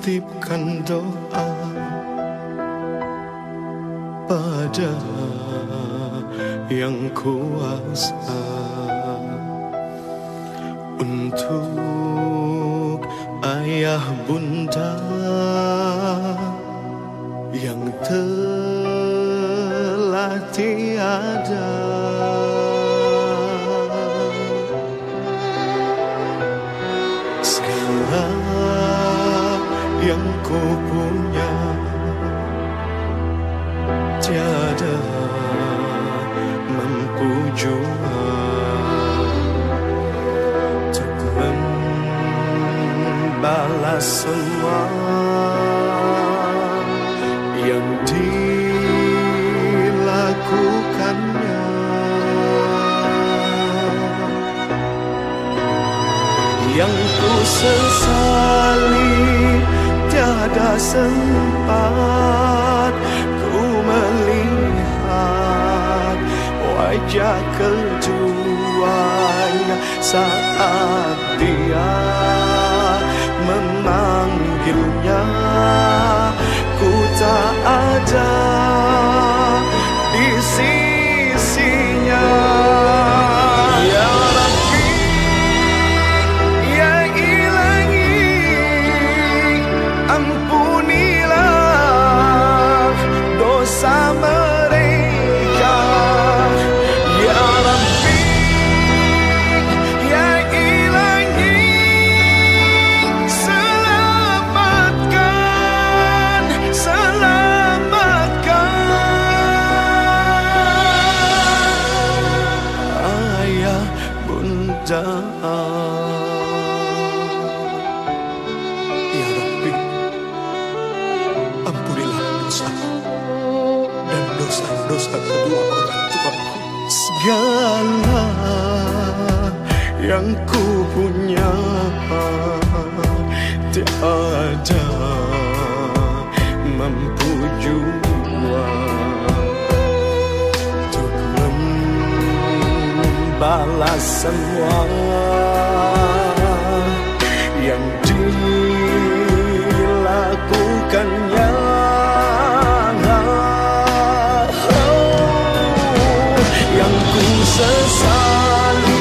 titipkan doa pada yang kuasa untuk ayah bunda yang telah tiada. Ku punya tiada mampu jua untuk membalas semua yang dilakukannya. Yang ku sesali tiada sempat ku melihat wajah keduanya saat dia memanggilnya. Ku tak ada bunda Ya Rabbi Ampunilah dosaku Dan dosa-dosa kedua orang tuaku. Segala yang ku punya Tiada mampu semua yang dilakukannya. Yang ku sesali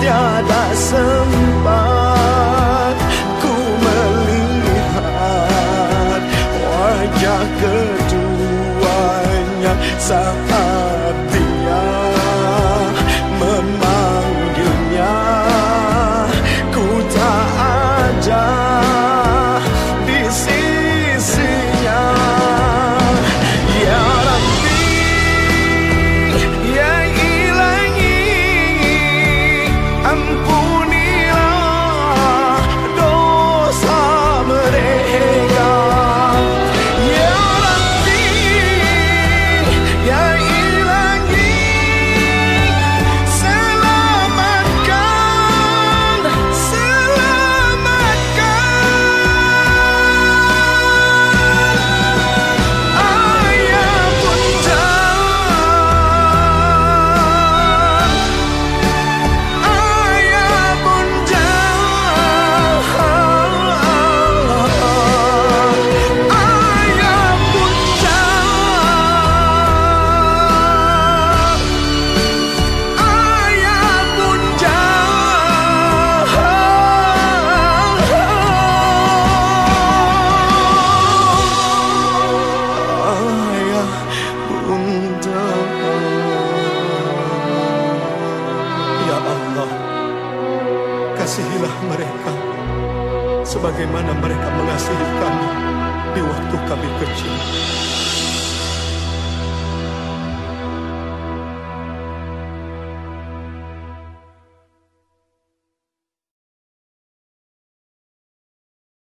tiada sempat ku melihat wajah keduanya saat ada kasihilah mereka sebagaimana mereka mengasihi kami di waktu kami kecil